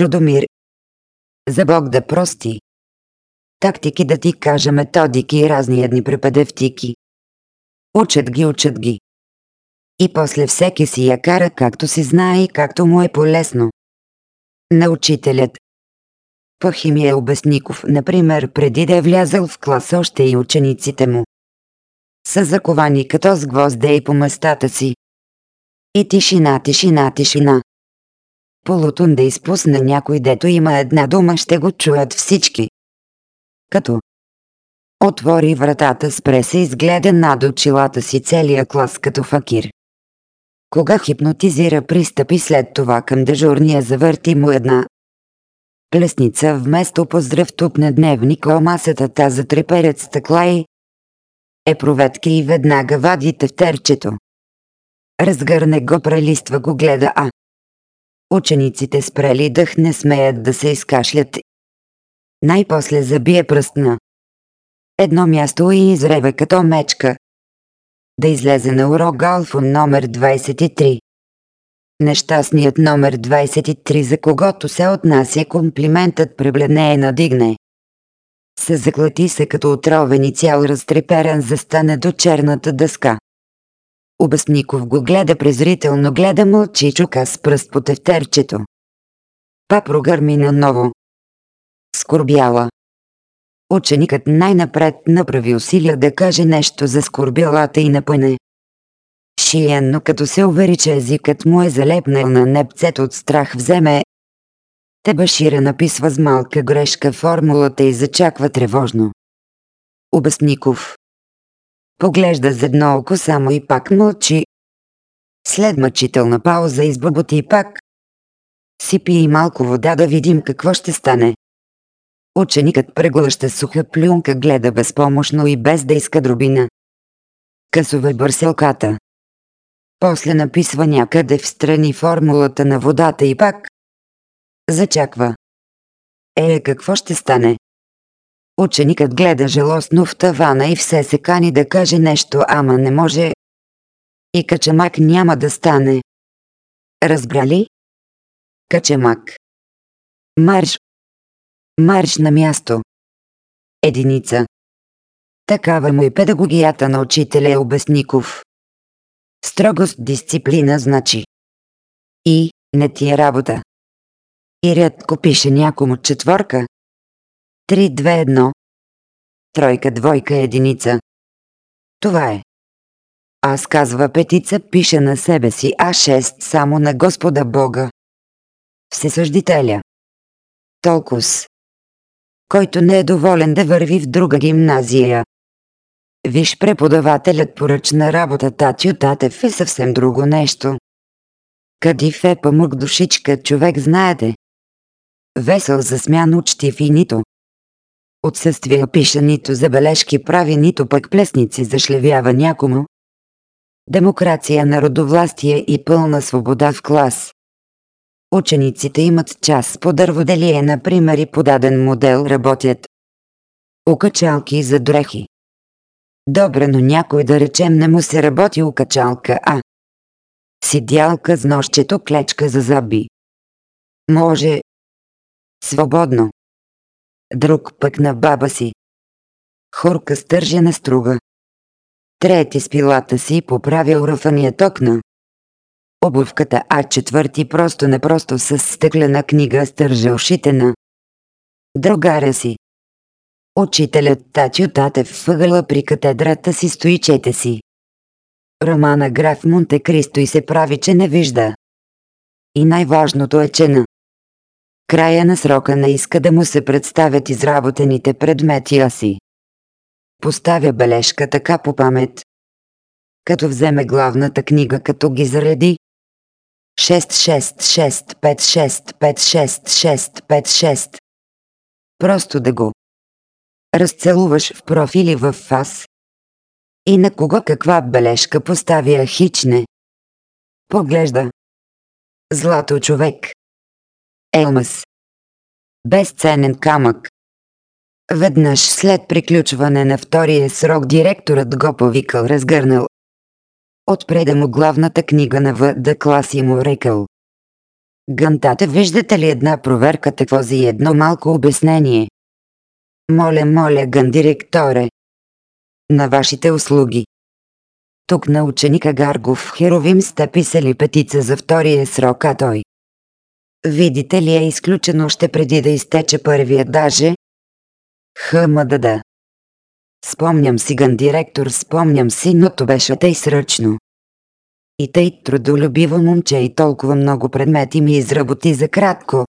Чудомир. За Бог да прости. Тактики да ти кажа методики и разни едни препедевтики. Учат ги, учат ги. И после всеки си я кара както си знае и както му е полезно. На учителят. По химия Обесников, например, преди да е влязъл в клас още и учениците му. Са заковани като с гвозде по местата си. И тишина, тишина, тишина. Полутон да изпусне някой, дето има една дума, ще го чуят всички. Като отвори вратата, спре се изгледа над очилата си целия клас като факир. Кога хипнотизира пристъпи след това към дежурния завърти му една плесница вместо поздрав тупне дневник о масата та затреперят стъкла и е проветки и веднага вади тефтерчето. Разгърне го, прелиства го, гледа, а учениците спрели дъх не смеят да се изкашлят. Най-после забие пръстна. Едно място и изреве като мечка. Да излезе на урок Алфон номер 23. Нещастният номер 23, за когото се отнася комплиментът пребледне и надигне. Се заклати се като отровен и цял разтреперен застане до черната дъска. Обясников го гледа презрително, гледа мълчи чука с пръст по тефтерчето. Па прогърми наново. Скорбяла. Ученикът най-напред направи усилия да каже нещо за скорбялата и напъне. Шиенно като се увери, че езикът му е залепнал на непцет от страх вземе. Тебашира написва с малка грешка формулата и зачаква тревожно. Обясников. Поглежда за едно око само и пак мълчи. След мъчителна пауза избъботи пак. Сипи и малко вода да видим какво ще стане. Ученикът преглъща суха плюнка, гледа безпомощно и без да иска дробина. Късове бърселката. После написва някъде в страни формулата на водата и пак. Зачаква. Е, какво ще стане? Ученикът гледа желостно в тавана и все се кани да каже нещо, ама не може. И качамак няма да стане. Разбрали? Качамак. Марш. Марш на място. Единица. Такава му и педагогията на учителя Обесников. Строгост дисциплина значи. И не ти е работа. И рядко пише някому четворка. 3-2-1. Тройка, двойка, единица. Това е. Аз казва петица, пише на себе си А6 само на Господа Бога. Всесъждителя. Толкос. Който не е доволен да върви в друга гимназия. Виж преподавателят поръчна работа Татю Татев е съвсем друго нещо. Кадиф е памук душичка, човек знаете. Весел за смян учтив и нито. Отсъствие пише нито забележки прави, нито пък плесници зашлевява някому. Демокрация, народовластие и пълна свобода в клас. Учениците имат час по дърводелие, например, и по даден модел работят. Окачалки за дрехи. Добре, но някой да речем не му се работи окачалка, а сидялка с нощчето клечка за зъби. Може. Свободно. Друг пък на баба си. Хорка стържена струга. Трети с пилата си поправил ръфания окна. Обувката А четвърти просто непросто с стъклена книга стържа ушите на другаря си. Учителят Тачо Татев въгъла при катедрата си стои чете си. Романа граф Монте Кристо и се прави, че не вижда. И най-важното е, че на края на срока не иска да му се представят изработените предмети, а си. Поставя бележка така по памет. Като вземе главната книга, като ги зареди. 6-6-6-5-6-5-6-6-5-6. Просто да го разцелуваш в профили в фас. И на кого каква бележка поставя хичне. Поглежда. Злато човек. Елмас. Безценен камък. Веднъж след приключване на втория срок директорът го повикал разгърнал. Отпреда му главната книга на ВД клас и му рекал. Гантата виждате ли една проверка такво за едно малко обяснение? Моля, моля, ган директоре. На вашите услуги. Тук на ученика Гаргов Херовим сте писали петица за втория срок, а той. Видите ли е изключено още преди да изтече първия даже? да. Спомням си ган директор, спомням си, но то беше тъй сръчно. И тъй трудолюбиво момче и толкова много предмети ми изработи за кратко.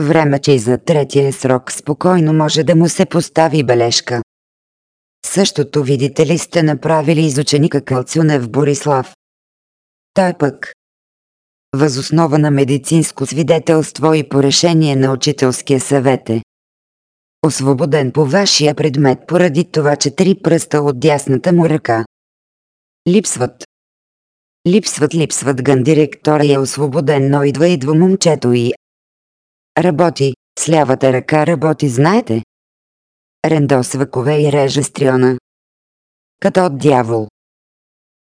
Време, че и за третия срок спокойно може да му се постави бележка. Същото видите ли сте направили из ученика Калцюнев Борислав. Той пък. Възоснова на медицинско свидетелство и по решение на учителския съвет е. Освободен по вашия предмет поради това, че три пръста от дясната му ръка. Липсват. Липсват, липсват ган директора е освободен, но идва идва момчето и... Работи, с лявата ръка работи, знаете? Рендосва кове и реже стриона. Като от дявол.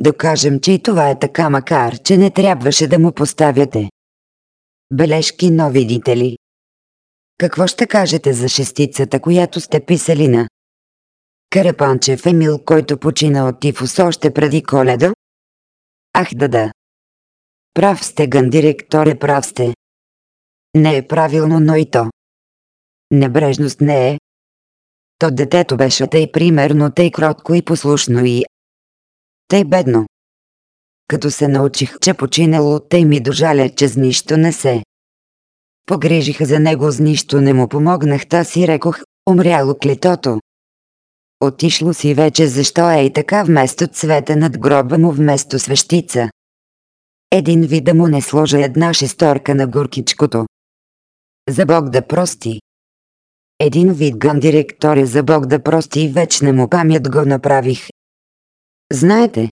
Да кажем, че и това е така, макар че не трябваше да му поставяте. Бележки, но видите ли. Какво ще кажете за шестицата, която сте писали на? Карапанчев Емил, който почина от тифус още преди коледа? Ах да да. Прав сте, ган директоре, прав сте. Не е правилно, но и то. Небрежност не е. То детето беше тъй примерно, тъй кротко и послушно и... Тъй бедно. Като се научих, че починало, тъй ми дожаля, че с нищо не се. Погрижиха за него с нищо не му помогнах, та си рекох, умряло клетото. Отишло си вече защо е и така вместо цвета над гроба му вместо свещица. Един вид да му не сложа една шесторка на горкичкото. За Бог да прости. Един вид ган директоре за Бог да прости и вечна му памят го направих. Знаете,